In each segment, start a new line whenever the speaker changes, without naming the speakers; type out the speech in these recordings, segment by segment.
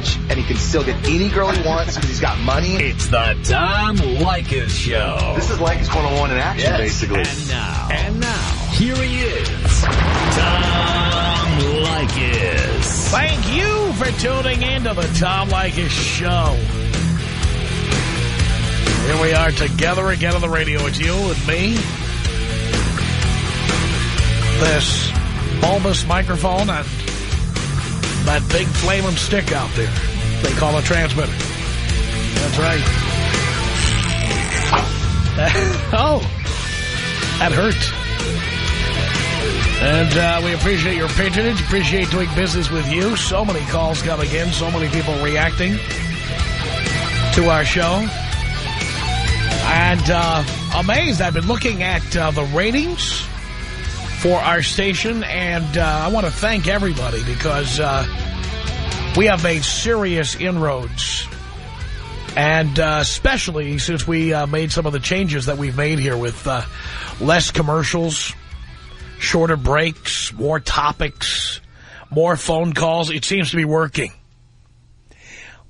rich and he can still get any girl he wants because he's got money.
It's the Tom Leykis Show.
This is Leykis 101 in action,
Yes.
basically.
And now, and now, here he is, Tom Leykis.
Thank you for tuning in to the Tom Leykis Show. Here we are together again on the radio. It's you and me. This bulbous microphone and that big flaming stick out there. They call a transmitter. That's right. oh, that hurt. And uh, we appreciate your patronage, appreciate doing business with you. So many calls coming in, so many people reacting to our show. And uh, amazed, I've been looking at uh, the ratings for our station, and uh, I want to thank everybody because uh, we have made serious inroads. And uh, especially since we uh, made some of the changes that we've made here with uh, less commercials, shorter breaks, more topics, more phone calls. It seems to be working.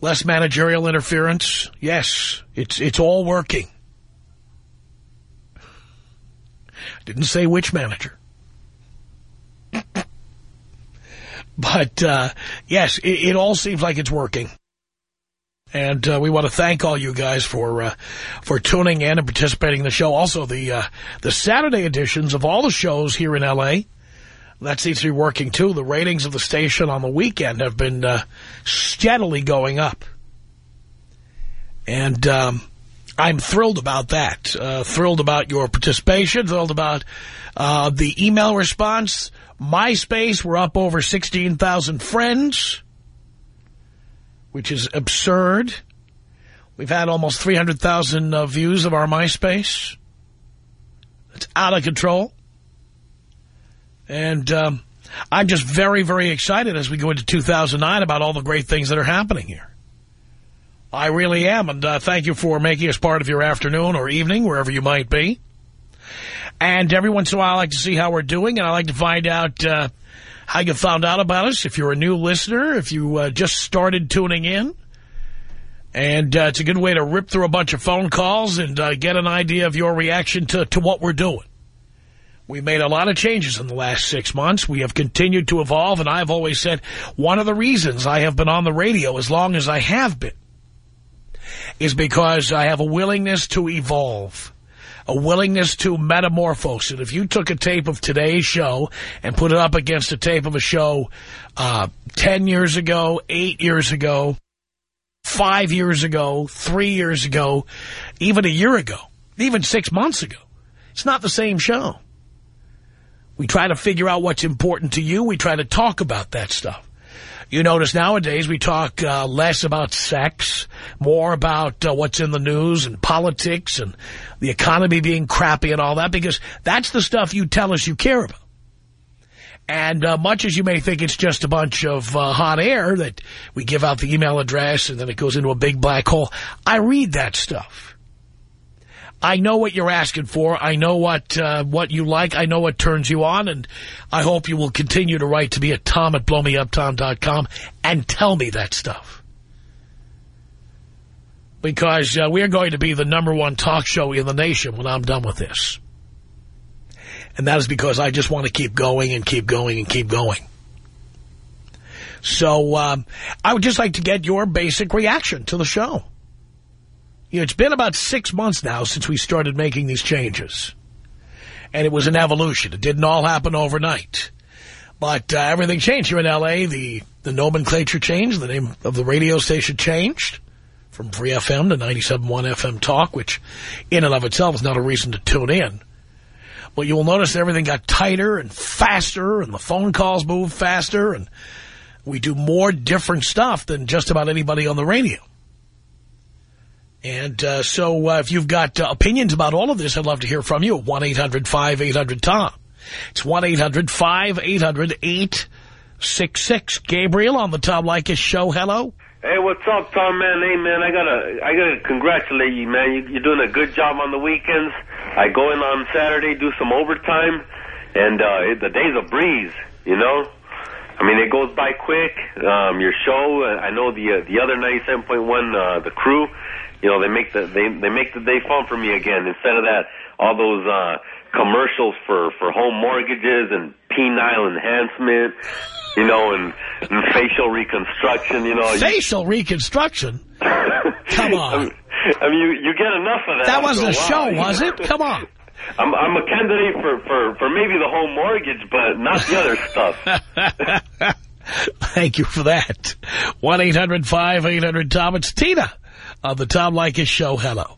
Less managerial interference. Yes, it's it's all working. Didn't say which manager. But, uh, yes, it, it all seems like it's working. And uh, we want to thank all you guys for uh, for tuning in and participating in the show. Also, the uh, the Saturday editions of all the shows here in L.A., that seems to be working, too. The ratings of the station on the weekend have been uh, steadily going up. And um, I'm thrilled about that. Uh, thrilled about your participation. Thrilled about uh, the email response. MySpace, we're up over 16,000 friends, which is absurd. We've had almost 300,000 uh, views of our MySpace. It's out of control. And um, I'm just very, very excited as we go into 2009 about all the great things that are happening here. I really am, and uh, thank you for making us part of your afternoon or evening, wherever you might be. And every once in a while, I like to see how we're doing, and I like to find out uh, how you found out about us, if you're a new listener, if you uh, just started tuning in. And uh, it's a good way to rip through a bunch of phone calls and uh, get an idea of your reaction to, to what we're doing. We made a lot of changes in the last six months. We have continued to evolve, and I've always said one of the reasons I have been on the radio as long as I have been is because I have a willingness to evolve, a willingness to metamorphose. And if you took a tape of today's show and put it up against a tape of a show uh, 10 years ago, 8 years ago, 5 years ago, 3 years ago, even a year ago, even 6 months ago, it's not the same show. We try to figure out what's important to you. We try to talk about that stuff. You notice nowadays we talk uh, less about sex, more about uh, what's in the news and politics and the economy being crappy and all that, because that's the stuff you tell us you care about. And uh, much as you may think it's just a bunch of uh, hot air that we give out the email address and then it goes into a big black hole, I read that stuff. I know what you're asking for. I know what uh, what you like. I know what turns you on. And I hope you will continue to write to me at tom at blowmeuptom.com and tell me that stuff. Because uh, we are going to be the number one talk show in the nation when I'm done with this. And that is because I just want to keep going and keep going and keep going. So um, I would just like to get your basic reaction to the show. You know, it's been about six months now since we started making these changes. And it was an evolution. It didn't all happen overnight. But uh, everything changed here in L.A. The, the nomenclature changed. The name of the radio station changed from Free FM to 97.1 FM Talk, which in and of itself is not a reason to tune in. But you will notice everything got tighter and faster, and the phone calls moved faster, and we do more different stuff than just about anybody on the radio. And uh, so uh, if you've got uh, opinions about all of this, I'd love to hear from you at 1-800-5800-TOM. It's 1-800-5800-866. Gabriel on the Tom Leykis show. Hello.
Hey, what's up, Tom? Man, hey, man, I gotta, I gotta congratulate you, man. You, you're doing a good job on the weekends. I go in on Saturday, do some overtime, and uh, it, the day's a breeze, you know. I mean, it goes by quick. Um, your show, uh, I know the uh, the other 97.1, uh, the crew, you know, they make the they they make the day fun for me again. Instead of that, all those uh, commercials for for home mortgages and penile enhancement, you know, and, and facial reconstruction. You know,
Facial reconstruction? Come on.
I mean, you you get enough of that.
That wasn't a
after
show, was it? Come on.
I'm I'm a candidate for for for maybe the home mortgage, but not the other stuff.
Thank you for that. 1-800-5800-TOM. It's Tina on the Tom Leykis Show. Hello.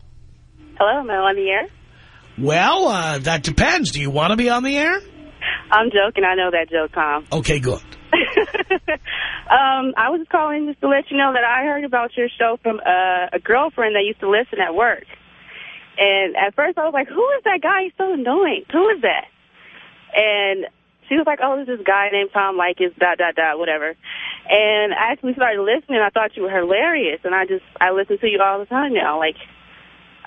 Hello, am I on the air?
Well, uh, that depends. Do you want to be on the air?
I'm joking. I know that joke, Tom.
Okay, good.
um, I was calling just to let you know that I heard about your show from uh, a girlfriend that used to listen at work. And at first I was like, who is that guy? He's so annoying. Who is that? And she was like, oh, there's this guy named Tom Leykis, dot, dot, dot, whatever. And I actually started listening. I thought you were hilarious. And I just, I listen to you all the time now. Like,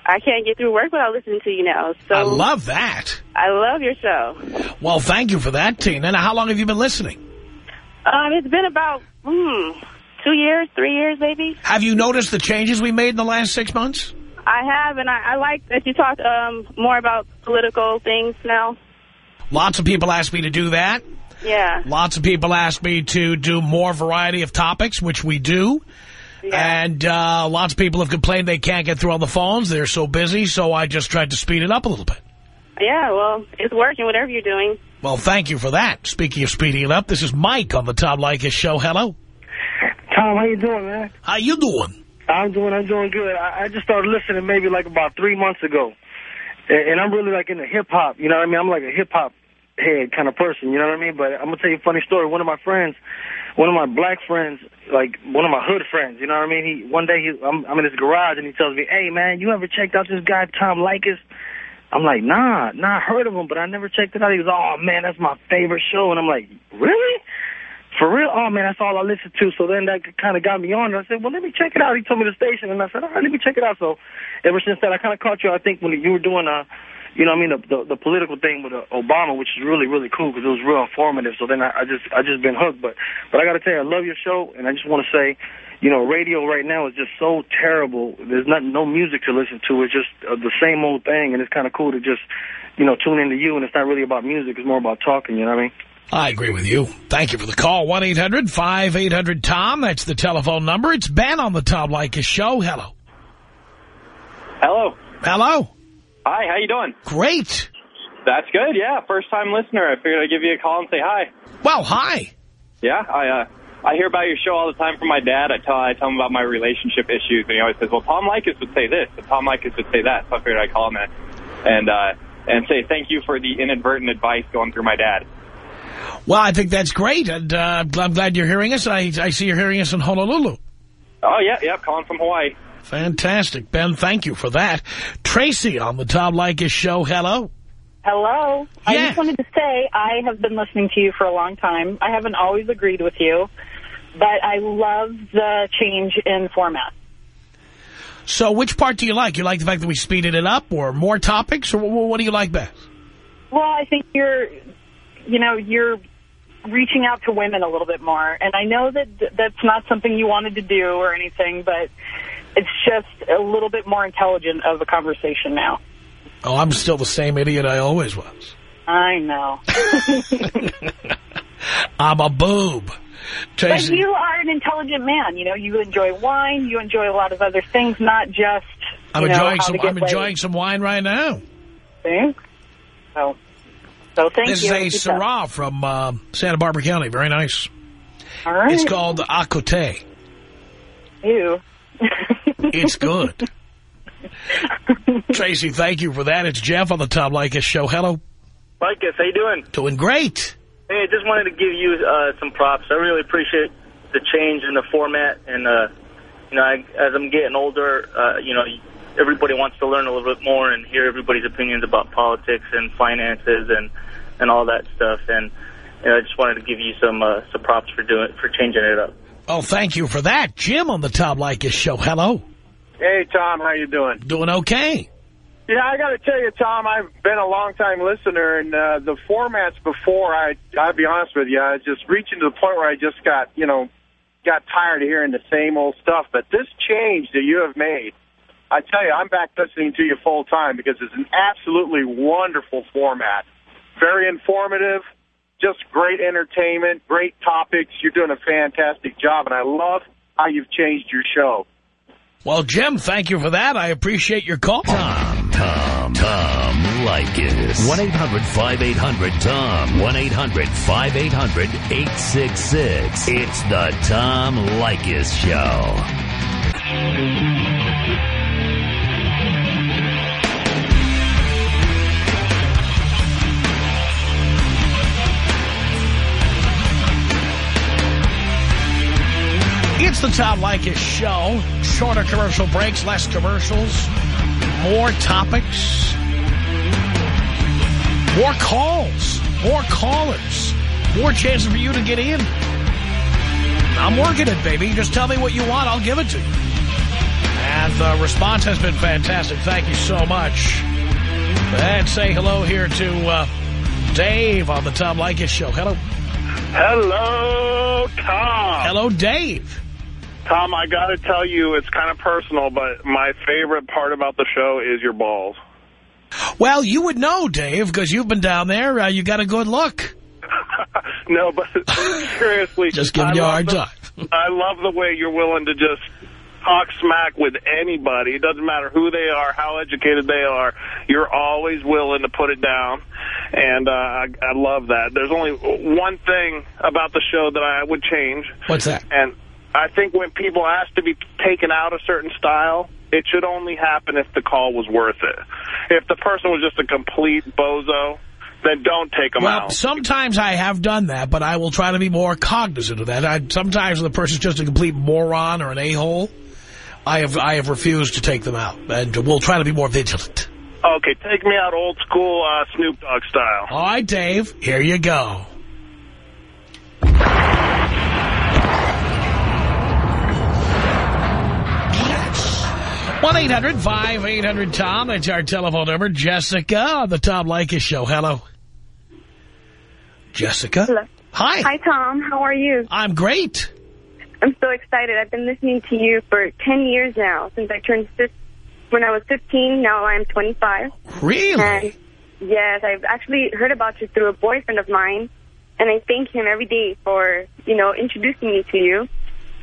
I can't get through work without listening to you now. So
I love that.
I love your show.
Well, thank you for that, Tina. Now, how long have you been listening?
Um, it's been about, hmm, two years, three years maybe.
Have you noticed the changes we made in the last six months?
I have, and I, I like that you talk um, more about political things now.
Lots of people ask me to do that.
Yeah.
Lots of people ask me to do more variety of topics, which we do.
yeah.
And uh, lots of people have complained they can't get through on the phones. They're so busy, so I just tried to speed it up a little bit.
Yeah, well, it's working, whatever you're doing.
Well, thank you for that. Speaking of speeding it up, this is Mike on the Tom Leykis Show. Hello.
Tom, how you doing, man?
How you doing?
I'm doing, I'm doing good. I, I just started listening maybe like about three months ago, and, and I'm really like into hip hop. You know what I mean? I'm like a hip hop head kind of person. You know what I mean? But I'm gonna tell you a funny story. One of my friends, one of my black friends, like one of my hood friends. You know what I mean? He one day he, I'm, I'm in his garage and he tells me, "Hey, man, you ever checked out this guy Tom Leykis?" I'm like, "Nah, nah, I heard of him, but I never checked it out." He goes, "Oh man, that's my favorite show," and I'm like, "Really?" For real? Oh, man, that's all I listen to. So then that kind of got me on. I said, well, let me check it out. He told me the station. And I said, all right, let me check it out. So ever since then, I kind of caught you, I think, when you were doing, uh, you know what I mean, the, the, the political thing with uh, Obama, which is really, really cool because it was real informative. So then I, I just I just been hooked. But, but I got to tell you, I love your show. And I just want to say, you know, radio right now is just so terrible. There's not, no music to listen to. It's just uh, the same old thing. And it's kind of cool to just, you know, tune into you. And it's not really about music. It's more about talking, you know what I mean?
I agree with you. Thank you for the call. 1-800-5800-TOM. That's the telephone number. It's Ben on the Tom Leykis Show. Hello.
Hello.
Hello.
Hi, how you doing?
Great.
That's good, yeah. First time listener. I figured I'd give you a call and say hi.
Well, hi.
Yeah, I uh I hear about your show all the time from my dad. I tell I tell him about my relationship issues and he always says, Well Tom Leykis would say this and Tom Leykis would say that. So I figured I'd call him and and uh and say thank you for the inadvertent advice going through my dad.
Well, I think that's great. And uh, I'm glad you're hearing us. I, I see you're hearing us in Honolulu.
Oh yeah, yeah, calling from Hawaii.
Fantastic. Ben, thank you for that. Tracy on the Tom Leykis Show. Hello.
Hello. I just wanted to say I have been listening to you for a long time. I haven't always agreed with you, but I love the change in format.
So which part do you like? You like the fact that we speeded it up or more topics? Or what do you like best?
Well, I think you're, you know, you're reaching out to women a little bit more. And I know that that's not something you wanted to do or anything, but it's just a little bit more intelligent of a conversation now.
Oh, I'm still the same idiot I always was.
I know.
I'm a boob.
But you are an intelligent man. You know, you enjoy wine. You enjoy a lot of other things, not just,
I'm
know,
enjoying some. I'm
laid.
enjoying some wine right now.
See? So, so thank
This
you.
is a
Keep up.
Syrah from uh, Santa Barbara County. Very nice.
All right.
It's called Acote.
Ew.
It's good. Tracy, thank you for that. It's Jeff on the Tom Leykis Show. Hello.
Micah, how you doing?
Doing great.
Hey, I just wanted to give you uh, some props. I really appreciate the change in the format, and uh, you know, I, as I'm getting older, uh, you know, everybody wants to learn a little bit more and hear everybody's opinions about politics and finances and and all that stuff. And you know, I just wanted to give you some uh, some props for doing for changing it up.
Oh, thank you for that. Jim on the Tom Leykis Show. Hello.
Hey, Tom, how you doing?
Doing okay.
Yeah, I got to tell you, Tom, I've been a long-time listener, and uh, the formats before, I, I'll be honest with you, I was just reaching to the point where I just got, you know, got tired of hearing the same old stuff. But this change that you have made, I tell you, I'm back listening to you full time because it's an absolutely wonderful format. Very informative, just great entertainment, great topics. You're doing a fantastic job, and I love how you've changed your show.
Well, Jim, thank you for that. I appreciate your call.
Tom, Tom, Tom Leykis. 1-800-5800-TOM. 1-800-5800-866. It's the Tom Leykis Show.
It's the Tom Leykis Show. Shorter commercial breaks, less commercials, more topics, more calls, more callers, more chances for you to get in. I'm working it, baby. Just tell me what you want. I'll give it to you. And the response has been fantastic. Thank you so much. And say hello here to uh, Dave on the Tom Leykis Show. Hello.
Hello, Tom.
Hello, Dave.
Tom, I got to tell you, it's kind of personal, but my favorite part about the show is your balls.
Well, you would know, Dave, because you've been down there. Uh, you got a good look.
no, but seriously.
Just giving
I
you a hard time.
I love the way you're willing to just talk smack with anybody. It doesn't matter who they are, how educated they are. You're always willing to put it down, and uh, I, I love that. There's only one thing about the show that I would change.
What's that?
And I think when people ask to be taken out a certain style, it should only happen if the call was worth it. If the person was just a complete bozo, then don't take them
Well,
out.
sometimes I have done that, but I will try to be more cognizant of that. I, sometimes when the person's just a complete moron or an a-hole, I have I have refused to take them out, and we'll try to be more vigilant.
Okay, take me out old school uh, Snoop Dogg style.
All right, Dave, here you go. One 800 tom That's our telephone number. Jessica on the Tom Leykis Show. Hello. Jessica?
Hello.
Hi.
Hi, Tom. How are you?
I'm great.
I'm so excited. I've been listening to you for 10 years now, since I turned when I was 15. Now I'm 25.
Really?
And yes, I've actually heard about you through a boyfriend of mine, and I thank him every day for, you know, introducing me to you.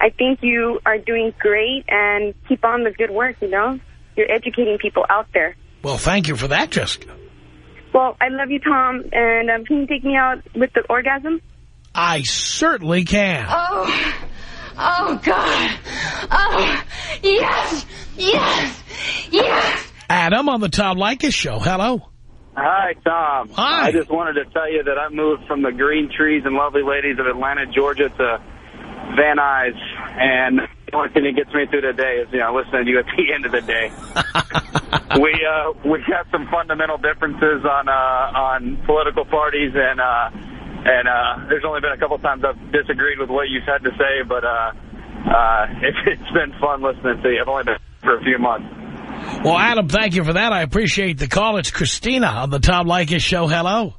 I think you are doing great, and keep on the good work, you know? You're educating people out there.
Well, thank you for that, Jessica.
Well, I love you, Tom, and um, can you take me out with the orgasm?
I certainly can.
Oh, oh, God. Oh, yes, yes, yes.
Adam on the Tom Leykis Show. Hello.
Hi, Tom.
Hi.
I just wanted to tell you that I moved from the green trees and lovely ladies of Atlanta, Georgia to Van Nuys, and the only thing that gets me through the day is, you know, listening to you at the end of the day. we uh, we have some fundamental differences on uh, on political parties, and uh, and uh, there's only been a couple times I've disagreed with what you've had to say, but uh, uh, it, it's been fun listening to you. I've only been for a few months.
Well, Adam, thank you for that. I appreciate the call. It's Christina on the Tom Leykis Show. Hello.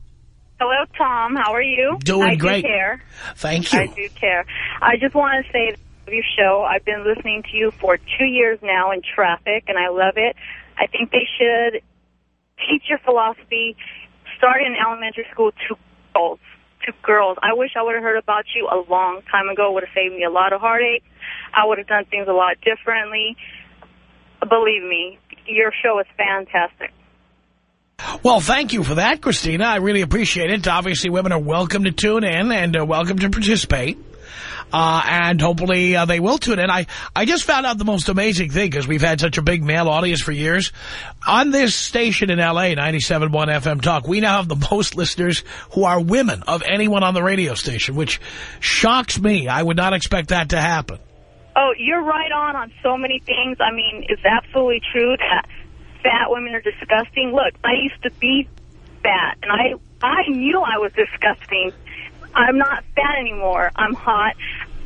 Hello, Tom. How are you?
Doing
I
great.
do care.
Thank you.
I do care. I just want to say of your show, I've been listening to you for two years now in traffic, and I love it. I think they should teach your philosophy, start in elementary school to girls. To girls. I wish I would have heard about you a long time ago. It would have saved me a lot of heartache. I would have done things a lot differently. Believe me, your show is fantastic.
Well, thank you for that, Christina. I really appreciate it. Obviously, women are welcome to tune in and uh, welcome to participate. Uh, and hopefully uh, they will tune in. I, I just found out the most amazing thing because we've had such a big male audience for years. On this station in L.A., 97.1 FM Talk, we now have the most listeners who are women of anyone on the radio station, which shocks me. I would not expect that to happen.
Oh, you're right on on so many things. I mean, it's absolutely true that fat women are disgusting. Look, I used to be fat, and I I knew I was disgusting. I'm not fat anymore. I'm hot.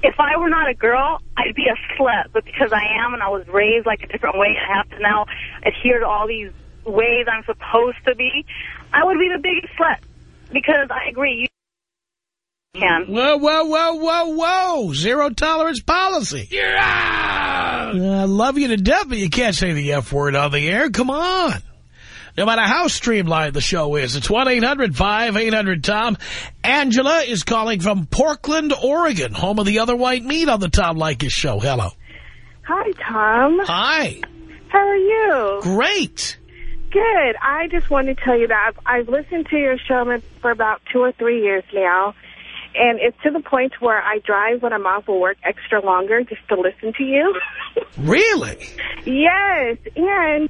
If I were not a girl, I'd be a slut. But because I am and I was raised like a different way, I have to now adhere to all these ways I'm supposed to be, I would be the biggest slut. Because I agree, you can.
Whoa, whoa, whoa, whoa, whoa. Zero tolerance policy. You're out. I love you to death, but you can't say the F word on the air. Come on. No matter how streamlined the show is, it's 1-800-5800-TOM. Angela is calling from Portland, Oregon, home of the other white meat on the Tom Leykis show. Hello.
Hi, Tom.
Hi.
How are you?
Great.
Good. I just wanted to tell you that I've, I've listened to your show for about two or three years now, and it's to the point where I drive when I'm off of work extra longer just to listen to you.
Really?
yes, and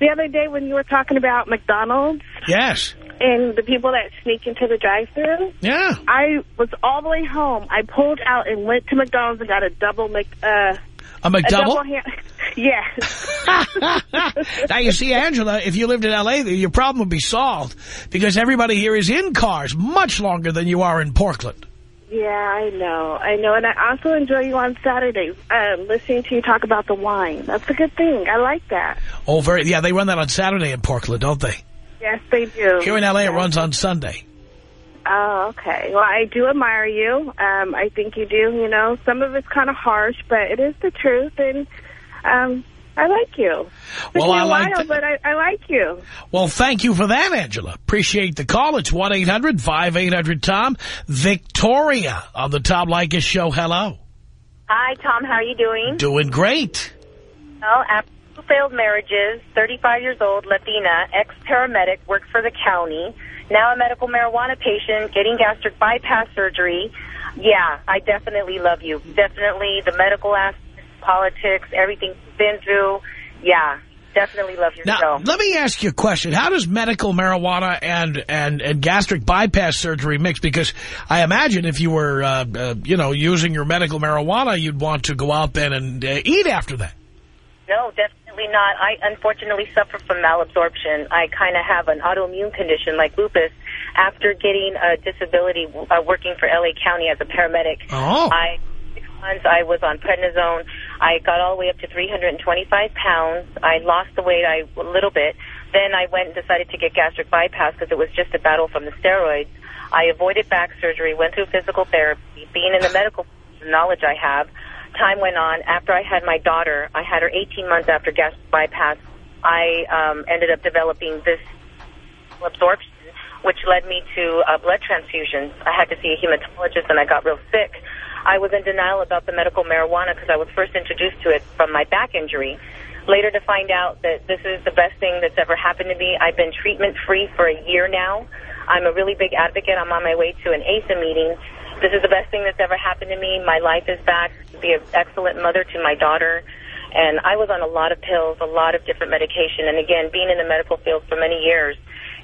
the other day when you were talking about McDonald's
Yes.
and the people that sneak into the drive-thru,
Yeah.
I was all the way home. I pulled out and went to McDonald's and got a double Mc... Uh,
A McDouble?
double hand, yes.
now, you see, Angela, if you lived in L.A., your problem would be solved because everybody here is in cars much longer than you are in Portland.
Yeah, I know. I know. And I also enjoy you on Saturdays, um, listening to you talk about the wine. That's a good thing. I like that.
Oh, very, yeah, they run that on Saturday in Portland, don't they?
Yes, they do.
Here in L.A., it runs on Sunday.
Oh, okay. Well, I do admire you. Um, I think you do. You know, some of it's kind of harsh, but it is the truth, and um, I like you. Took
Well,
me
I
a
like
while, but I, I like you.
Well, thank you for that, Angela. Appreciate the call. It's 1-800-5800-TOM. Victoria on the Tom Leykis show. Hello.
Hi, Tom. How are you doing?
Doing great.
Well, after two failed marriages, 35 years old, Latina, ex-paramedic, worked for the county, now a medical marijuana patient, getting gastric bypass surgery. Yeah, I definitely love you. Definitely the medical aspect, politics, everything you've been through. Yeah, definitely love your
Now,
show.
let me ask you a question. How does medical marijuana and, and, and gastric bypass surgery mix? Because I imagine if you were, uh, uh, you know, using your medical marijuana, you'd want to go out then and uh, eat after that.
No, definitely not. I unfortunately suffer from malabsorption. I kind of have an autoimmune condition like lupus. After getting a disability uh, working for L.A. County as a paramedic,
Oh.
I six months I was on prednisone. I got all the way up to 325 pounds. I lost the weight I, a little bit. Then I went and decided to get gastric bypass because it was just a battle from the steroids. I avoided back surgery, went through physical therapy. Being in the medical knowledge I have, time went on. After I had my daughter, I had her 18 months after gastric bypass. I um, ended up developing this absorption, which led me to uh, blood transfusions. I had to see a hematologist, and I got real sick. I was in denial about the medical marijuana because I was first introduced to it from my back injury. Later to find out that this is the best thing that's ever happened to me. I've been treatment-free for a year now. I'm a really big advocate. I'm on my way to an ASA meeting. This is the best thing that's ever happened to me. My life is back. Be an excellent mother to my daughter. And I was on a lot of pills, a lot of different medication. And again, being in the medical field for many years,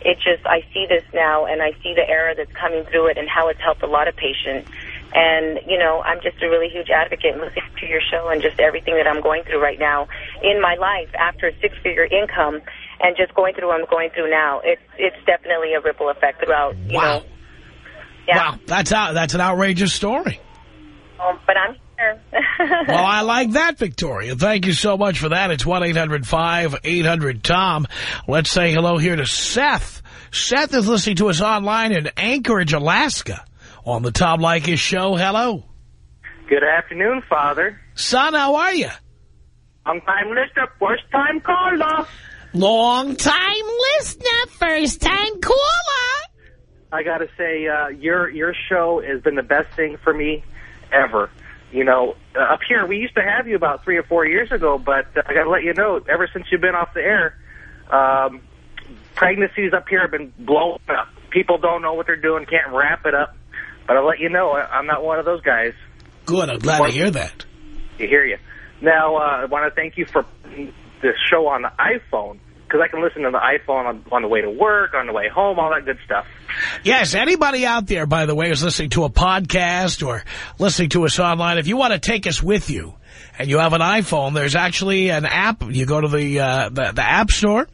it just, I see this now and I see the era that's coming through it and how it's helped a lot of patients. And, you know, I'm just a really huge advocate and listening to your show and just everything that I'm going through right now in my life after a six-figure income and just going through what I'm going through now. It's, it's definitely a ripple effect throughout, you know. Yeah.
Wow, that's out, that's an outrageous story.
Um, but I'm here.
well, I like that, Victoria. Thank you so much for that. It's 1-800-5800-TOM. Let's say hello here to Seth. Seth is listening to us online in Anchorage, Alaska on the Tom Leykis show. Hello.
Good afternoon, Father.
Son, how are you?
Long time listener, first time caller.
Long time listener, first time caller.
I got to say, uh, your your show has been the best thing for me ever. You know, uh, up here we used to have you about three or four years ago, but uh, I got to let you know, ever since you've been off the air, um, pregnancies up here have been blowing up. People don't know what they're doing, can't wrap it up. But I'll let you know, I'm not one of those guys.
Good, I'm glad to hear that.
You hear you. Now, uh, I want to thank you for this show on the iPhone, because I can listen to the iPhone on, on the way to work, on the way home, all that good stuff.
Yes, anybody out there, by the way, is listening to a podcast or listening to us online, if you want to take us with you and you have an iPhone, there's actually an app. You go to the, uh, the, the App Store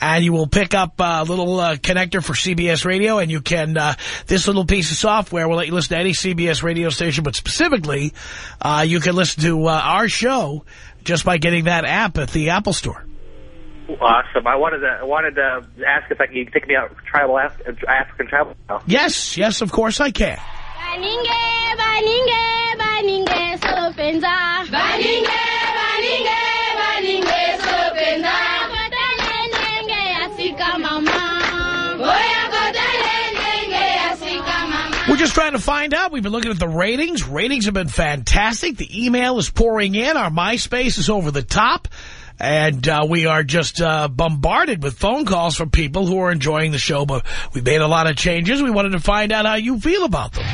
and you will pick up a little uh, connector for CBS Radio, and you can, uh, this little piece of software will let you listen to any CBS radio station, but specifically, uh, you can listen to uh, our show just by getting that app at the Apple Store.
Awesome. I wanted to I wanted to ask if I could take me out tribal Af African travel. now.
Yes, yes, of course I can.
Baninge, baninge, baninge, sopenza.
Trying to find out. We've been looking at the ratings. Ratings have been fantastic. The email is pouring in. Our MySpace is over the top. And uh, we are just uh, bombarded with phone calls from people who are enjoying the show. But we made a lot of changes. We wanted to find out how you feel about them.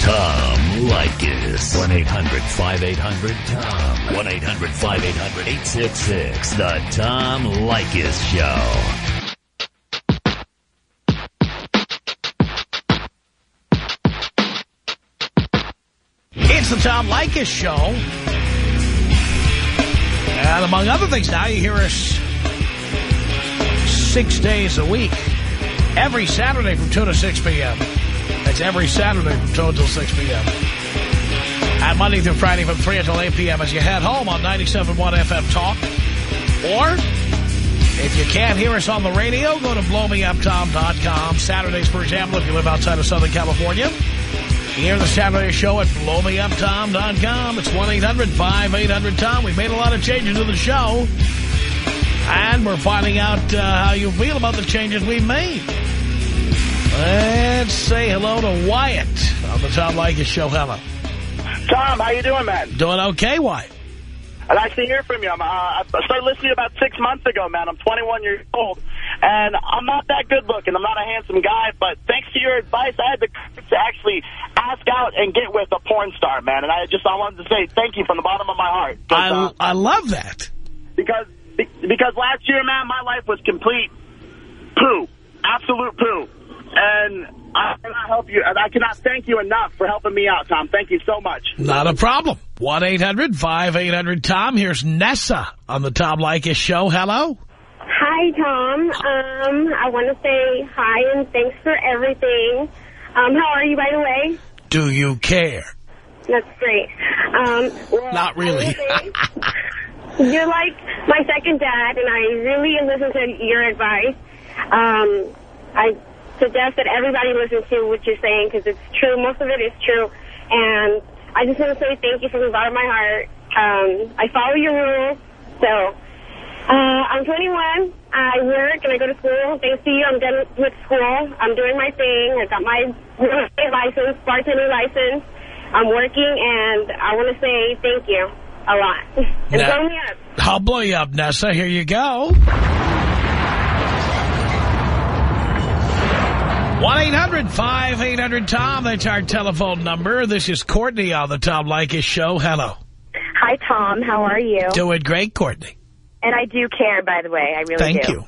Tom Leykis. 1-800-5800-TOM. 1-800-5800-866. The Tom Leykis Show.
It's the Tom Leykis Show. And among other things, now you hear us six days a week. Every Saturday from 2 to 6 p.m. That's every Saturday from 2 until 6 p.m. And Monday through Friday from 3 until 8 p.m. as you head home on 97.1 FM Talk. Or, if you can't hear us on the radio, go to blowmeuptom.com. Saturdays, for example, if you live outside of Southern California, Hear the Saturday show at blowmeuptom.com. It's 1-800-5800-TOM. We've made a lot of changes to the show. And we're finding out uh, how you feel about the changes we've made. Let's say hello to Wyatt on the Tom Leykis show. Hello.
Tom, how you doing, man?
Doing okay, Wyatt?
I'd like to hear from you. I'm, uh, I started listening about six months ago, man. I'm 21 years old, and I'm not that good looking. I'm not a handsome guy, but thanks to your advice, I had the courage to actually ask out and get with a porn star, man. And I just I wanted to say thank you from the bottom of my heart.
I,
uh,
I love that.
because because last year, man, my life was complete poo, absolute poo, and I cannot help you. And I cannot thank you enough for helping me out, Tom. Thank you so much.
Not a problem. 1-800-5800-TOM. Here's Nessa on the Tom Leykis show. Hello.
Hi, Tom. Um, I want to say hi and thanks for everything. Um, how are you, by the way?
Do you care?
That's great. Um, well,
Not really.
You're like my second dad, and I really listen to your advice. Um, I suggest that everybody listen to what you're saying because it's true. Most of it is true. And I just want to say thank you from the bottom of my heart. Um, I follow your rules. So uh, I'm 21. I work and I go to school. Thanks to you, I'm done with school. I'm doing my thing. I got my real estate license, bartending license. I'm working, and I want to say thank you a lot. And
Now-
blow me up.
I'll blow you up, Nessa. Here you go. 1-800-5800-TOM. That's our telephone number. This is Courtney on the Tom Leykis show. Hello.
Hi, Tom. How are you?
Doing great, Courtney.
And I do care, by the way. I really
Thank
do.
you.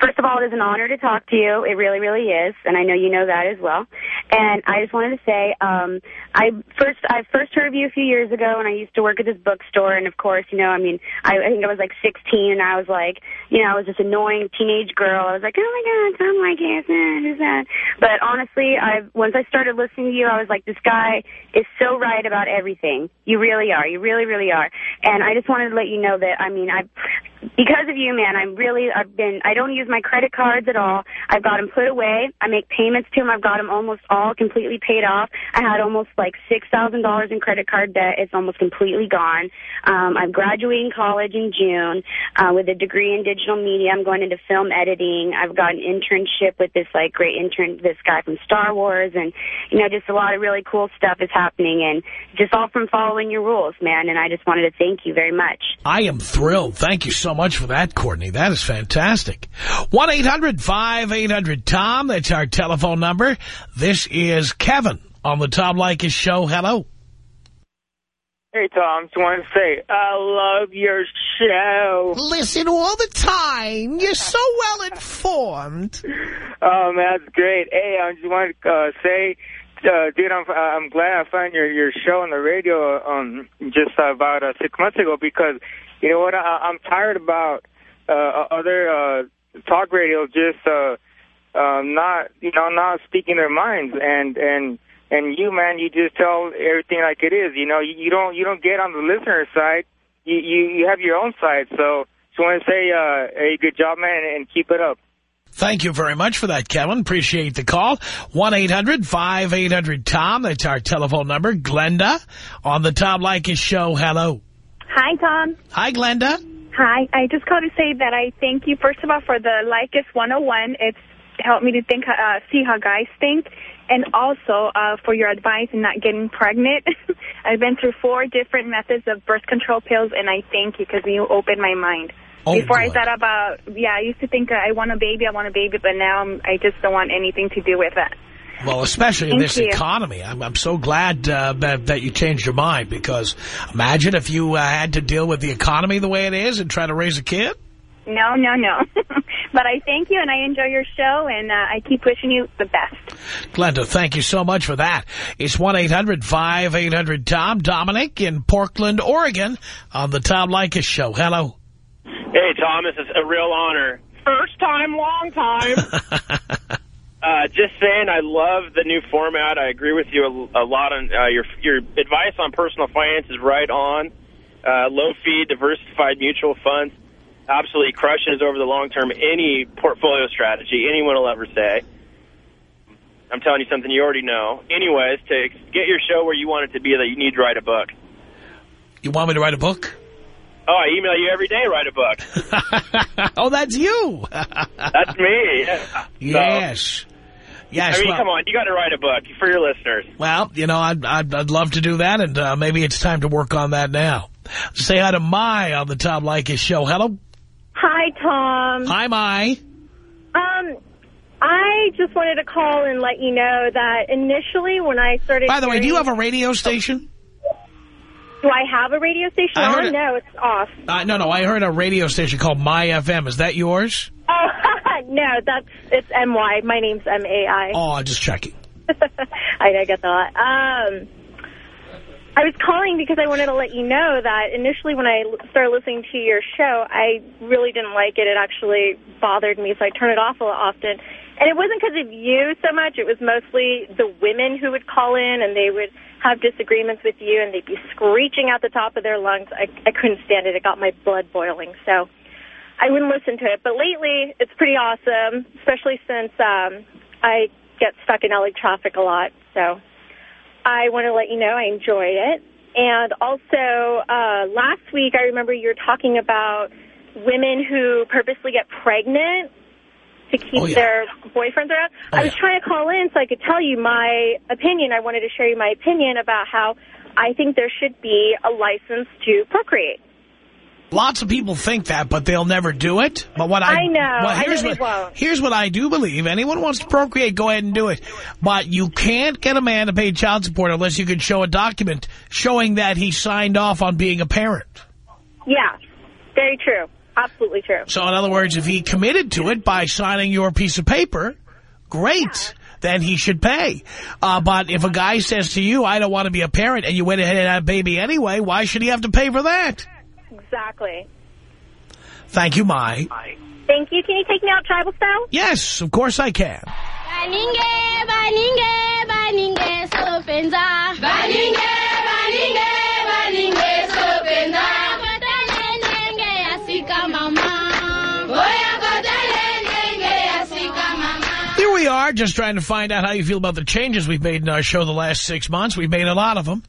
First of all, it is an honor to talk to you. It really, really is, and I know you know that as well. And I just wanted to say, um, I first I first heard of you a few years ago, and I used to work at this bookstore. And of course, you know, I mean, I, I think I was like 16, and I was like, you know, I was this annoying teenage girl. I was like, oh my god, Tom eh, who's that? But honestly, I once I started listening to you, I was like, this guy is so right about everything. You really are. You really, really are. And I just wanted to let you know that, I mean, I because of you, man, I'm really, I've been, I don't use my credit cards at all. I've got them put away. I make payments to them. I've got them almost all completely paid off. I had almost like $6,000 in credit card debt. It's almost completely gone. Um, I'm graduating college in June uh, with a degree in digital media. I'm going into film editing. I've got an internship with this like great intern, this guy from Star Wars, and you know, just a lot of really cool stuff is happening, and just all from following your rules, man. And I just wanted to thank you very much.
I am thrilled. Thank you so much for that, Courtney. That is fantastic. 1-800-5800-TOM. That's our telephone number. This is Kevin on the Tom Leykis show. Hello.
Hey, Tom. Just wanted to say, I love your show.
Listen all the time. You're so well informed.
Oh, man, that's great. Hey, I just wanted to uh, say, uh, dude, I'm, I'm glad I found your, your show on the radio um, just about uh, six months ago because, you know what, I, I'm tired about uh, other uh, talk radio just uh, uh, not, you know, not speaking their minds. And, and, and you, man, you just tell everything like it is. You know, you, you don't you don't get on the listener side. You, you you have your own side. So just want to say, uh, hey, good job, man, and keep it up.
Thank you very much for that, Kevin. Appreciate the call. 1-800-5800-TOM. That's our telephone number. Glenda on the Tom Leykis show. Hello.
Hi, Tom.
Hi, Glenda.
Hi. I just called to say that I thank you, first of all, for the Leykis 101. It's helped me to think, uh, see how guys think, and also uh, for your advice in not getting pregnant. I've been through four different methods of birth control pills, and I thank you because you opened my mind.
Oh,
Before I thought about, yeah, I used to think uh, I want a baby, I want a baby, but now I'm, I just don't want anything to do with it.
Well, especially in this
you.
economy. I'm, I'm so glad uh, that, that you changed your mind because imagine if you uh, had to deal with the economy the way it is and try to raise a kid.
No, no, no. but I thank you, and I enjoy your show, and uh, I keep wishing you the best.
Glenda, thank you so much for that. It's 1-800-5800-TOM. Dominic in Portland, Oregon on the Tom Leykis show. Hello.
Hey, Thomas, it's a real honor. First time, long time. uh, just saying, I love the new format. I agree with you a, a lot on uh, your your advice on personal finance is right on. Uh, low fee, diversified mutual funds absolutely crushes over the long term any portfolio strategy anyone will ever say. I'm telling you something you already know. Anyways, to get your show where you want it to be, that you need to write a book.
You want me to write a book?
Oh, I email you every day. Write a book.
oh, that's you.
That's me. Yeah.
Yes. Yes,
I mean,
well-
come on, you got to write a book for your listeners.
Well, you know, I'd, I'd, I'd love to do that, and uh, maybe it's time to work on that now. Say hi to Mai on the Tom Leykis show. Hello.
Hi, Tom.
Hi, Mai.
Um, I just wanted to call and let you know that initially when I started
By the way, do you have a radio station?
Do I have a radio station on?
it.
No, it's off.
Uh, no, no, I heard a radio station called My FM. Is that yours?
Oh, no, that's, it's M-Y. My name's M-A-I.
Oh, I'm just checking.
I, I get that. Um, I was calling because I wanted to let you know that initially when I started listening to your show, I really didn't like it. It actually bothered me, so I turned it off a lot often. And it wasn't because of you so much. It was mostly the women who would call in and they would have disagreements with you and they'd be screeching out the top of their lungs. I, I couldn't stand it. It got my blood boiling. So I wouldn't listen to it. But lately, it's pretty awesome, especially since um, I get stuck in LA traffic a lot. So I want to let you know I enjoy it. And also, uh, last week, I remember you were talking about women who purposely get pregnant to keep
Oh, yeah.
their boyfriends around. I was trying to call in so I could tell you my opinion. I wanted to share you my opinion about how I think there should be a license to procreate.
Lots of people think that, but they'll never do it. But what I,
I know.
Well,
I
here's
know
what here's what I do believe. Anyone wants to procreate, go ahead and do it. But you can't get a man to pay child support unless you can show a document showing that he signed off on being a parent.
Yeah, very true. Absolutely true.
So in other words, if he committed to it by signing your piece of paper, great. Then he should pay. Uh, but if a guy says to you, I don't want to be a parent, and you went ahead and had a baby anyway, why should he have to pay for that?
Exactly.
Thank you, Mai.
Thank you. Can you take me out tribal style?
Yes, of course I can.
Baninge, baninge, baninge, sopenza. Baninge, baninge, baninge, sopenza. Kotele nenge asika mama. Oya kotele nenge asika mama.
Here we are, just trying to find out how you feel about the changes we've made in our show the last six months. We've made a lot of them.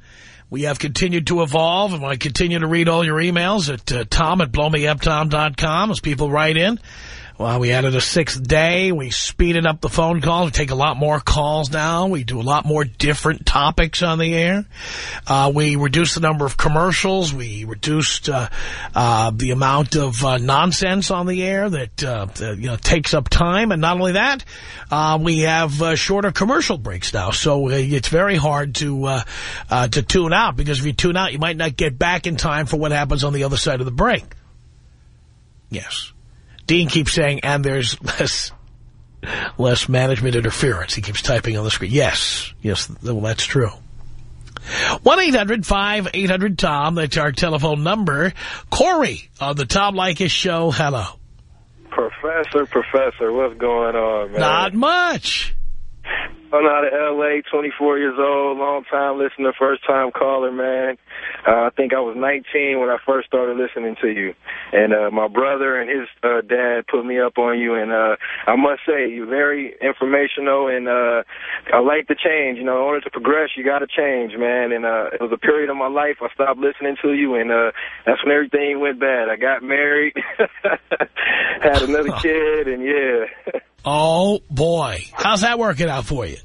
We have continued to evolve, and I continue to read all your emails at uh, tom at blowmeuptom.com as people write in. Well, we added a sixth day. We speeded up the phone calls. We take a lot more calls now. We do a lot more different topics on the air. Uh, we reduced the number of commercials. We reduced uh, uh, the amount of uh, nonsense on the air that uh, that, you know takes up time. And not only that, uh, we have shorter commercial breaks now. So it's very hard to to tune out because if you tune out, you might not get back in time for what happens on the other side of the break. Yes. Dean keeps saying, and there's less less management interference. He keeps typing on the screen. Yes. Yes, well, that's true. 1-800-5800-TOM. That's our telephone number. Corey on the Tom Leykis show. Hello.
Professor, Professor, what's going on, man?
Not much.
I'm out of L.A., 24 years old, long-time listener, first-time caller, man. Uh, I think I was 19 when I first started listening to you. And uh, my brother and his uh, dad put me up on you. And uh, I must say, you're very informational, and uh, I like the change. You know, in order to progress, you got to change, man. And uh, it was a period of my life I stopped listening to you, and uh, that's when everything went bad. I got married, had another kid, and yeah.
Oh, boy. How's that working out for you?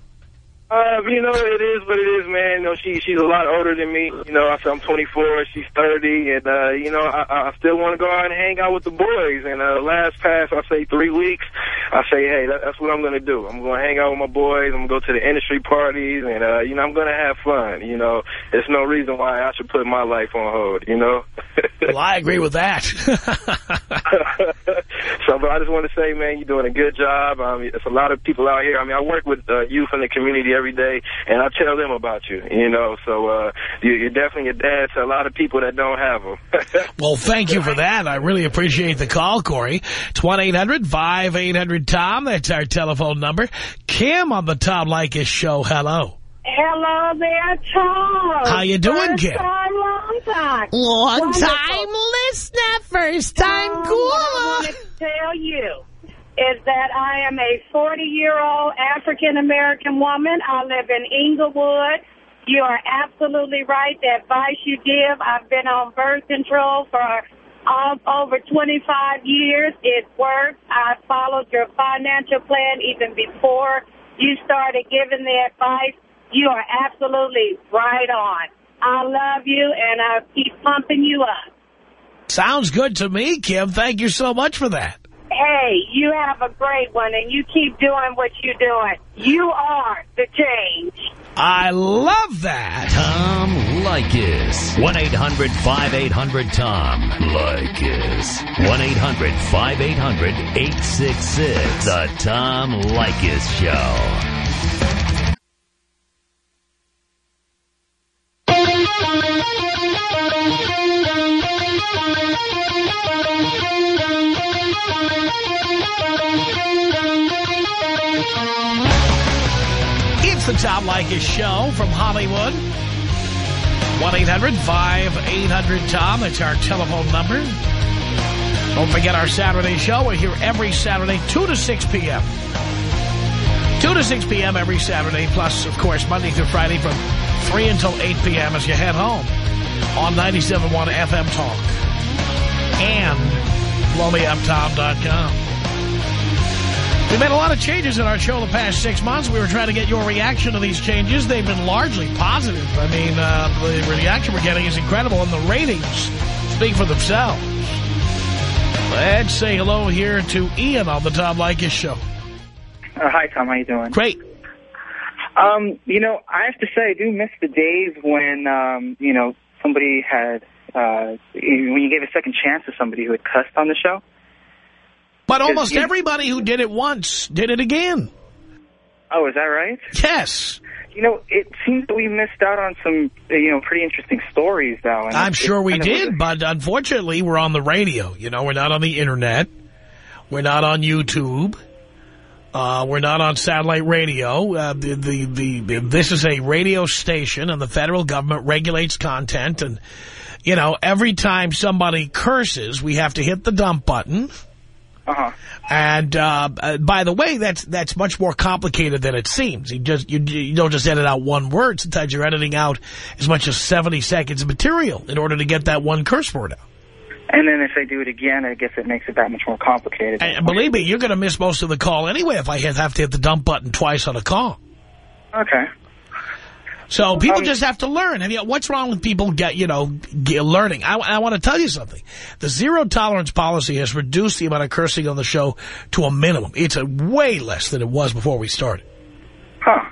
Uh, you know, it is what it is, man. You know, she she's a lot older than me. You know, I'm 24, she's 30, and, uh, you know, I, I still want to go out and hang out with the boys. And uh, last pass, I say three weeks, I say, hey, that, that's what I'm going to do. I'm going to hang out with my boys. I'm going to go to the industry parties, and, uh, you know, I'm going to have fun. You know, there's no reason why I should put my life on hold, you know?
well, I agree with that.
so, but I just want to say, man, you're doing a good job. Um, there's a lot of people out here. I mean, I work with uh, youth in the community every day, and I tell them about you, you know. So uh, you, you're definitely a dad to a lot of people that don't have them.
well, thank you for that. I really appreciate the call, Corey. It's 1-800-5800-TOM. That's our telephone number. Kim on the Tom Leykis show. Hello.
Hello there, Tom.
How you doing,
first
Kim?
Time, long time.
Long
Wonderful.
time listener, first time
Um,
caller.
I tell you is that I am a 40-year-old African-American woman. I live in Inglewood. You are absolutely right. The advice you give, I've been on birth control for uh, over 25 years. It works. I followed your financial plan even before you started giving the advice. You are absolutely right on. I love you, and I'll keep pumping you up.
Sounds good to me, Kim. Thank you so much for that.
Hey, you have a great one, and you keep doing what you're doing. You are the change.
I love that.
Tom Leykis. 1-800-5800-TOM. Leykis. 1-800-5800-866. The Tom Leykis Show.
The Tom Leykis Show from Hollywood. 1-800-5800-TOM. That's our telephone number. Don't forget our Saturday show. We're here every Saturday, 2 to 6 p.m. 2 to 6 p.m. every Saturday, plus, of course, Monday through Friday from 3 until 8 p.m. as you head home on 97.1 FM Talk and blowmeuptom.com. We made a lot of changes in our show the past six months. We were trying to get your reaction to these changes. They've been largely positive. I mean, uh, the reaction we're getting is incredible, and the ratings speak for themselves. Let's say hello here to Ian on the Tom Leykis Show.
Uh, hi, Tom. How you doing?
Great.
Um, you know, I have to say, I do miss the days when, um, you know, somebody had, uh, when you gave a second chance to somebody who had cussed on the show.
But almost everybody who did it once did it again.
Oh, is that right?
Yes.
You know, it seems that we missed out on some, uh, you know, pretty interesting stories, though. And
I'm
it-
sure we did, but unfortunately, we're on the radio. You know, we're not on the Internet. We're not on YouTube. Uh, we're not on satellite radio. Uh, the, the, the, the, this is a radio station, and the federal government regulates content. And, you know, every time somebody curses, we have to hit the dump button.
Uh-huh.
And uh, uh, by the way, that's that's much more complicated than it seems. You just you, you don't just edit out one word. Sometimes you're editing out as much as 70 seconds of material in order to get that one curse word out.
And then if they do it again, I guess it makes it that much more complicated.
And believe me, you're going to miss most of the call anyway if I have to hit the dump button twice on a call.
Okay.
So people
Um,
just have to learn. And you know, what's wrong with people get you know get learning? I, I want to tell you something. The zero tolerance policy has reduced the amount of cursing on the show to a minimum. It's a way less than it was before we started.
Huh.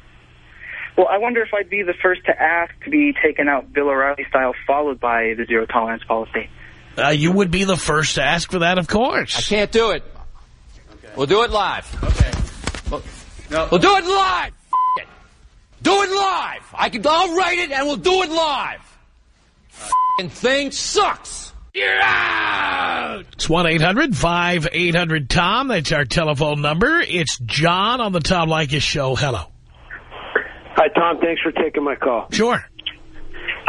Well, I wonder if I'd be the first to ask to be taken out Bill O'Reilly style, followed by the zero tolerance policy.
Uh, you would be the first to ask for that, of course.
I can't do it. We'll do it live. Okay. We'll, we'll do it live. F- it. Do it live. I can. I'll write it and we'll do it live. F***ing thing sucks. You're out.
It's 1-800-5800-TOM. That's our telephone number. It's John on the Tom Leykis show. Hello.
Hi, Tom. Thanks for taking my call.
Sure.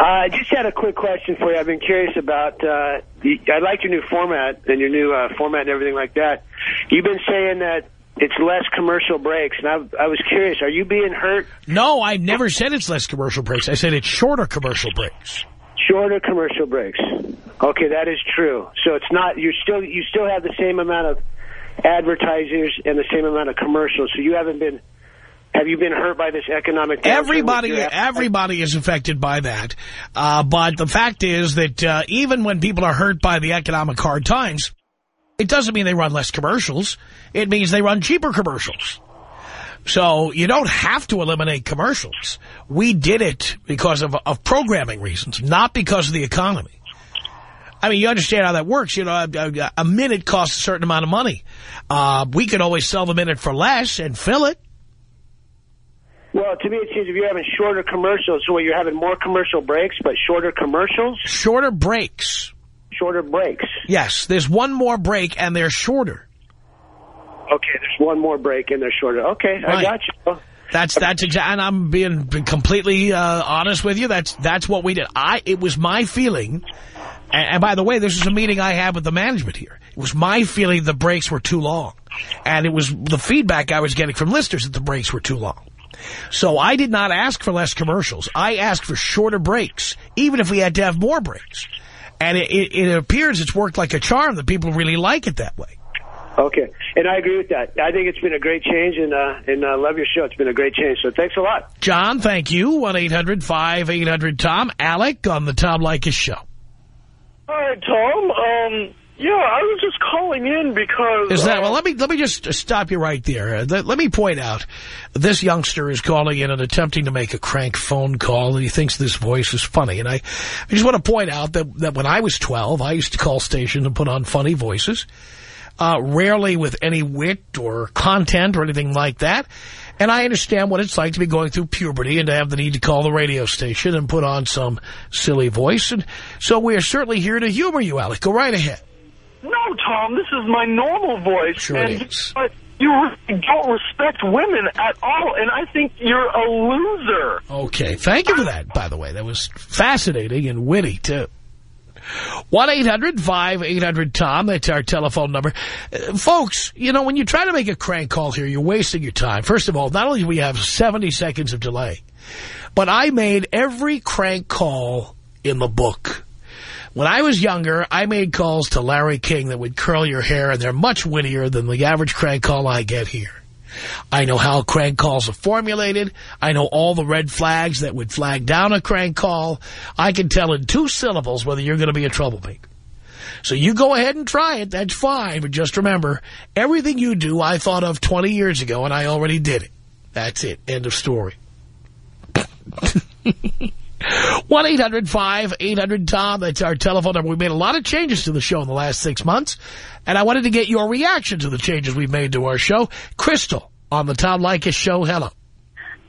Uh, I just had a quick question for you. I've been curious about, uh, the, I like your new format and your new uh, format and everything like that. You've been saying that it's less commercial breaks, and I, I was curious, are you being hurt?
No, I never said it's less commercial breaks. I said it's shorter commercial breaks.
Shorter commercial breaks. Okay, that is true. So it's not, you still, you still have the same amount of advertisers and the same amount of commercials, so you haven't been, have you been hurt by this economic
Everybody, everybody is affected by that. Uh, but the fact is that uh, even when people are hurt by the economic hard times, it doesn't mean they run less commercials. It means they run cheaper commercials. So you don't have to eliminate commercials. We did it because of, of programming reasons, not because of the economy. I mean, you understand how that works. You know, a, a, minute costs a certain amount of money. Uh, we could always sell the minute for less and fill it.
Well, to me, it seems if you're having shorter commercials, so you're having more commercial breaks, but shorter commercials?
Shorter breaks.
Shorter breaks.
Yes, there's one more break and they're shorter.
Okay, there's one more break and they're shorter. Okay, I got you.
That's that's exactly, and I'm being completely uh, honest with you. That's that's what we did. I it was my feeling, and, and by the way, this is a meeting I had with the management here. It was my feeling the breaks were too long, and it was the feedback I was getting from listeners that the breaks were too long. So I did not ask for less commercials. I asked for shorter breaks, even if we had to have more breaks. And it, it, it appears it's worked like a charm that people really like it that way.
Okay, and I agree with that. I think it's been a great change, and uh, and uh, love your show. It's been a great change. So thanks a lot.
John, thank you. 1-800-5800-TOM. Alec on the Tom Leykis Show.
Hi, Tom. Um, yeah, I was just calling in because...
Is that
uh,
well? Let me let me just stop you right there. Uh, Let, let me point out, this youngster is calling in and attempting to make a crank phone call, and he thinks this voice is funny. And I, I just want to point out that that when I was 12, I used to call station and put on funny voices, uh, rarely with any wit or content or anything like that. And I understand what it's like to be going through puberty and to have the need to call the radio station and put on some silly voice. And so we are certainly here to humor you, Alec. Go right ahead.
No, Tom, this is my normal voice.
Sure
and. But you don't respect women at all, and I think you're a loser.
Okay, thank you for that, by the way. That was fascinating and witty, too. 1-800-5800-TOM, that's our telephone number. Uh, folks, you know, when you try to make a crank call here, you're wasting your time. First of all, not only do we have 70 seconds of delay, but I made every crank call in the book. When I was younger, I made calls to Larry King that would curl your hair, and they're much wittier than the average crank call I get here. I know how crank calls are formulated. I know all the red flags that would flag down a crank call. I can tell in two syllables whether you're going to be a troublemaker. So you go ahead and try it. That's fine. But just remember, everything you do I thought of 20 years ago, and I already did it. That's it. End of story. 1-800-5800-TOM. That's our telephone number. We made a lot of changes to the show in the last six months, and I wanted to get your reaction to the changes we've made to our show. Crystal on the Tom Leykis show. Hello.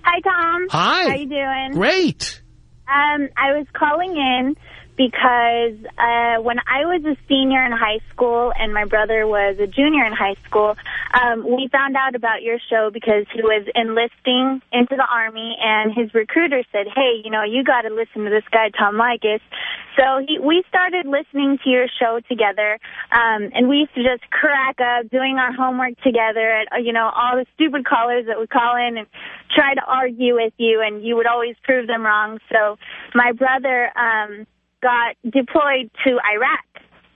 Hi, Tom.
Hi.
How you doing?
Great.
Um, I was calling in because uh, when I was a senior in high school and my brother was a junior in high school, um, we found out about your show because he was enlisting into the Army, and his recruiter said, hey, you know, you got to listen to this guy, Tom Leykis. So he, we started listening to your show together, um, and we used to just crack up doing our homework together at, uh, you know, all the stupid callers that would call in and try to argue with you, and you would always prove them wrong. So my brother um, got deployed to Iraq,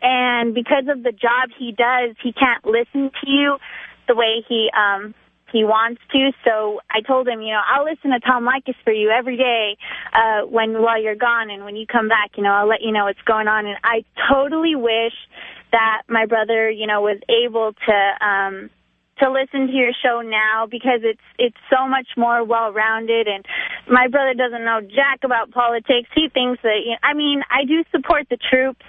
and because of the job he does, he can't listen to you the way he um, he wants to. So I told him, you know, I'll listen to Tom Leykis for you every day uh, when while you're gone, and when you come back, you know, I'll let you know what's going on. And I totally wish that my brother, you know, was able to. Um, to listen to your show now because it's it's so much more well rounded and my brother doesn't know jack about politics. He thinks that you know, i mean i do support the troops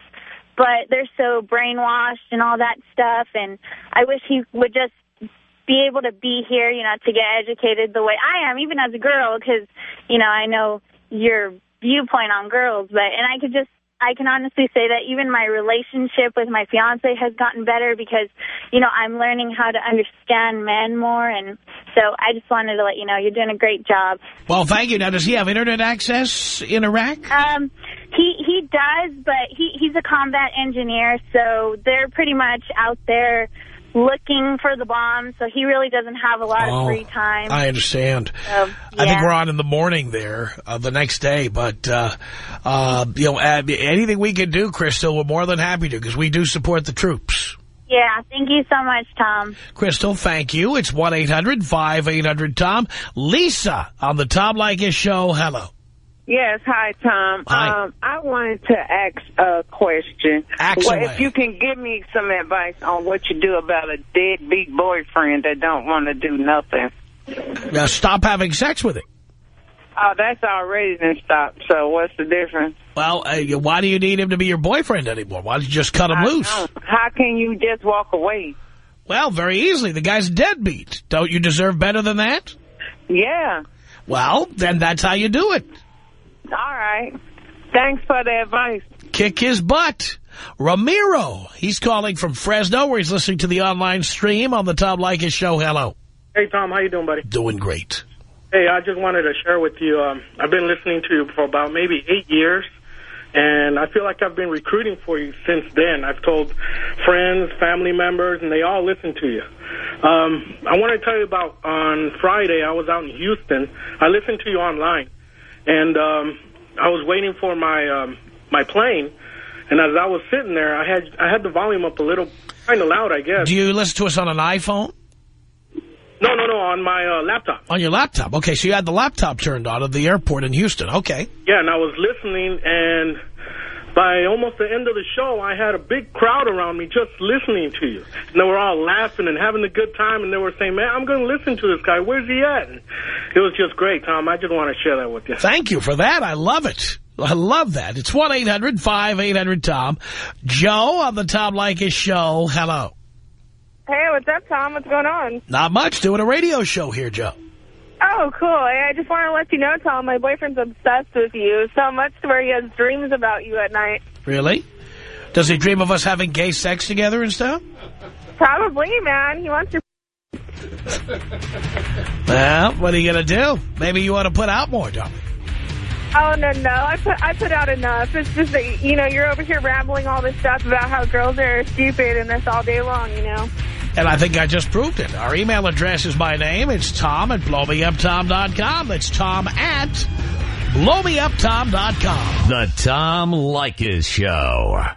but they're so brainwashed and all that stuff. And i wish he would just be able to be here you know to get educated the way i am even as a girl because you know i know your viewpoint on girls but and i could just I can honestly say that even my relationship with my fiance has gotten better because, you know, I'm learning how to understand men more. And so I just wanted to let you know you're doing a great job.
Well, thank you. Now, does he have internet access in Iraq?
Um, he he does, but he he's a combat engineer, so they're pretty much out there looking for the bomb, So he really doesn't have a lot
Oh,
of free time.
I understand.
So,
I think we're on in the morning there uh, the next day. But, uh, uh, you know, anything we can do, Crystal, we're more than happy to because we do support the troops.
Yeah, thank you so much, Tom.
Crystal, thank you. It's 1-800-5800-TOM. Lisa on the Tom Leykis Show. Hello.
Yes, hi, Tom.
Hi.
Um, I wanted to ask a question.
Ask
well,
away.
if you can give me some advice on what you do about a deadbeat boyfriend that don't want to do nothing.
Now, stop having sex with him.
Oh, that's already been stopped, so what's the difference?
Well, uh, why do you need him to be your boyfriend anymore? Why don't you just cut him
I
loose?
don't. How can you just walk away?
Well, very easily. The guy's deadbeat. Don't you deserve better than that?
Yeah.
Well, then that's how you do it.
All right. Thanks for the advice.
Kick his butt. Ramiro, he's calling from Fresno where he's listening to the online stream on the Tom Leykis Show. Hello.
Hey, Tom, how you doing, buddy?
Doing great.
Hey, I just wanted to share with you, um, I've been listening to you for about maybe eight years, and I feel like I've been recruiting for you since then. I've told friends, family members, and they all listen to you. Um, I want to tell you about on Friday, I was out in Houston. I listened to you online, and um, I was waiting for my um, my plane, and as I was sitting there, I had I had the volume up a little, kind of loud, I guess.
Do you listen to us on an iPhone?
No, no, no, on my uh, laptop.
On your laptop. Okay, so you had the laptop turned on at the airport in Houston. Okay.
Yeah, and I was listening, and by almost the end of the show, I had a big crowd around me just listening to you. And they were all laughing and having a good time, and they were saying, man, I'm going to listen to this guy. Where's he at? And it was just great, Tom. I just want to share that with you.
Thank you for that. I love it. I love that. It's 1-800-5800-TOM. Joe on the Tom Leykis Show. Hello.
Hey, what's up, Tom? What's going on?
Not much. Doing a radio show here, Joe.
Oh, cool. I just want to let you know, Tom, my boyfriend's obsessed with you so much to where he has dreams about you at night.
Really? Does he dream of us having gay sex together and stuff?
Probably, man. He wants your...
Well, what are you going to do? Maybe you want to put out more, Tom.
Oh, no, no. I put I put out enough. It's just that, you know, you're over here rambling all this stuff about how girls are stupid and this all day long, you know.
And I think I just proved it. Our email address is my name. It's Tom at blowmeuptom.com. It's Tom at blowmeuptom.com.
The Tom Leykis Show.